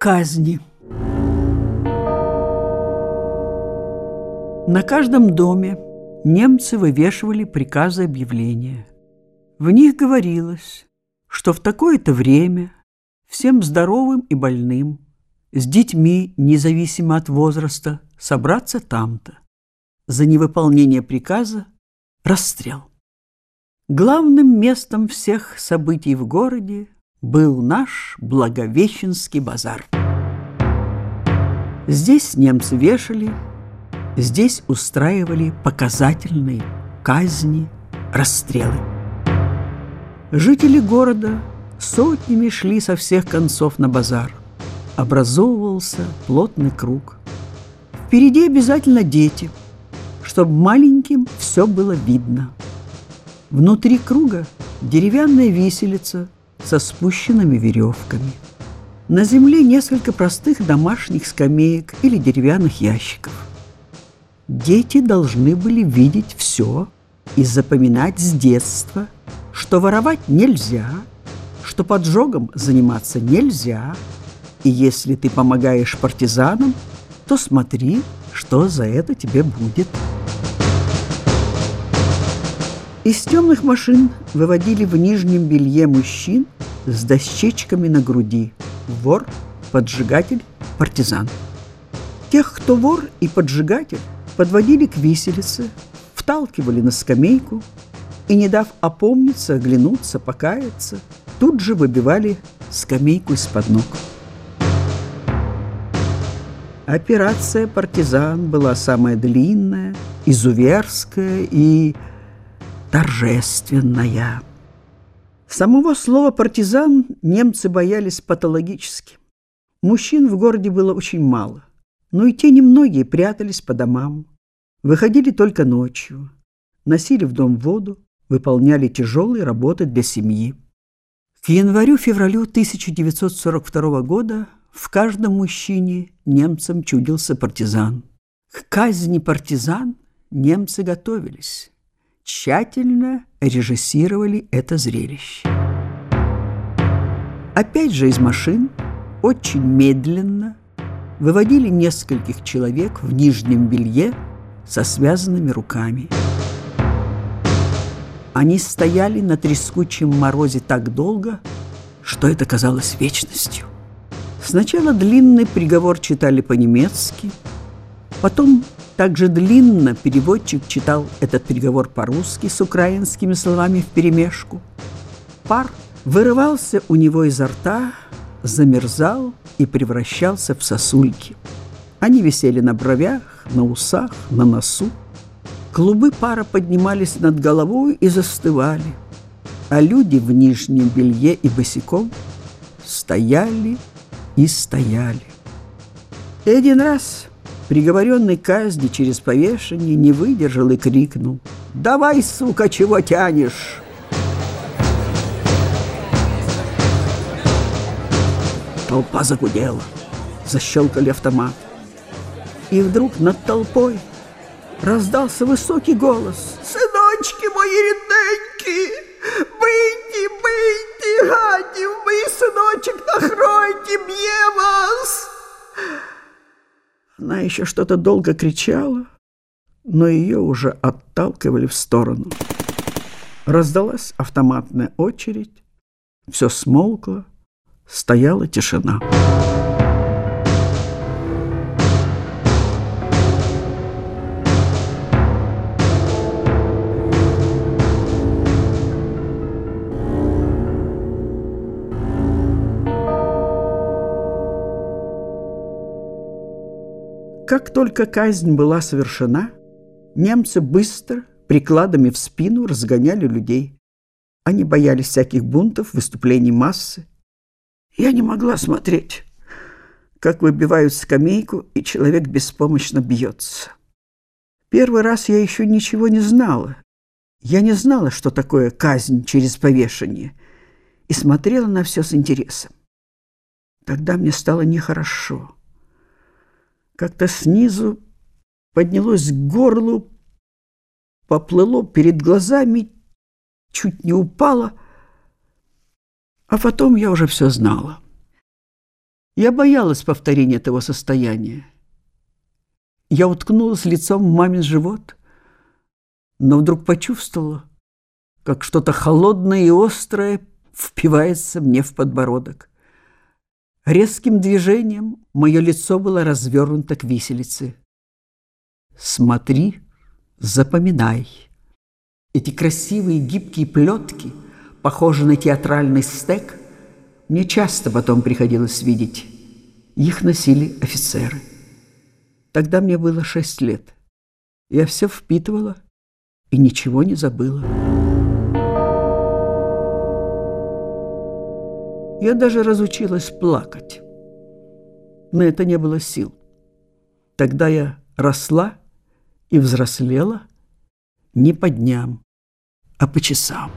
казни. На каждом доме немцы вывешивали приказы объявления. В них говорилось, что в такое-то время всем здоровым и больным, с детьми, независимо от возраста, собраться там-то. За невыполнение приказа – расстрел. Главным местом всех событий в городе был наш Благовещенский базар. Здесь немцы вешали, здесь устраивали показательные казни, расстрелы. Жители города сотнями шли со всех концов на базар. Образовывался плотный круг. Впереди обязательно дети, чтобы маленьким все было видно – Внутри круга деревянная виселица со спущенными веревками. На земле несколько простых домашних скамеек или деревянных ящиков. Дети должны были видеть все и запоминать с детства, что воровать нельзя, что поджогом заниматься нельзя, и если ты помогаешь партизанам, то смотри, что за это тебе будет. Из темных машин выводили в нижнем белье мужчин с дощечками на груди. Вор, поджигатель, партизан. Тех, кто вор и поджигатель, подводили к виселице, вталкивали на скамейку и, не дав опомниться, оглянуться, покаяться, тут же выбивали скамейку из-под ног. Операция «Партизан» была самая длинная, изуверская и торжественная. Самого слова «партизан» немцы боялись патологически. Мужчин в городе было очень мало, но и те немногие прятались по домам, выходили только ночью, носили в дом воду, выполняли тяжелые работы для семьи. К январю-февралю 1942 года в каждом мужчине немцам чудился партизан. К казни партизан немцы готовились тщательно режиссировали это зрелище. Опять же из машин очень медленно выводили нескольких человек в нижнем белье со связанными руками. Они стояли на трескучем морозе так долго, что это казалось вечностью. Сначала длинный приговор читали по-немецки, потом также длинно переводчик читал этот приговор по-русски с украинскими словами вперемешку. Пар вырывался у него изо рта, замерзал и превращался в сосульки. Они висели на бровях, на усах, на носу. Клубы пара поднимались над головой и застывали, а люди в нижнем белье и босиком стояли и стояли. И один раз Приговоренный к казни через повешение не выдержал и крикнул. «Давай, сука, чего тянешь?» Толпа загудела, защелкали автомат. И вдруг над толпой раздался высокий голос. «Сыночки мои рідненькі, бийте, бийте, гадів, мій сыночек, нахройте, б'є вас!» Она еще что-то долго кричала, но ее уже отталкивали в сторону. Раздалась автоматная очередь, все смолкло, стояла тишина. Как только казнь была совершена, немцы быстро, прикладами в спину, разгоняли людей. Они боялись всяких бунтов, выступлений массы. Я не могла смотреть, как выбивают скамейку, и человек беспомощно бьется. Первый раз я еще ничего не знала. Я не знала, что такое казнь через повешение, и смотрела на все с интересом. Тогда мне стало нехорошо как-то снизу поднялось к горлу, поплыло перед глазами, чуть не упало, а потом я уже все знала. Я боялась повторения того состояния. Я уткнулась лицом в мамин живот, но вдруг почувствовала, как что-то холодное и острое впивается мне в подбородок. Резким движением мое лицо было развернуто к виселице. Смотри, запоминай. Эти красивые гибкие плетки, похожие на театральный стек, мне часто потом приходилось видеть. Их носили офицеры. Тогда мне было шесть лет. Я все впитывала и ничего не забыла. Я даже разучилась плакать. Но это не было сил. Тогда я росла и взрослела не по дням, а по часам.